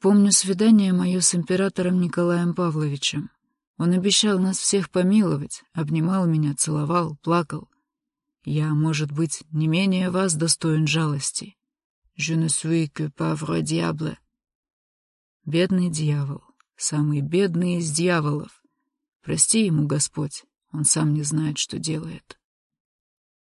Помню свидание мое с императором Николаем Павловичем. Он обещал нас всех помиловать, обнимал меня, целовал, плакал. Я, может быть, не менее вас достоин жалости. Je ne suis que pauvre diable. Бедный дьявол, самый бедный из дьяволов. Прости ему, Господь, он сам не знает, что делает.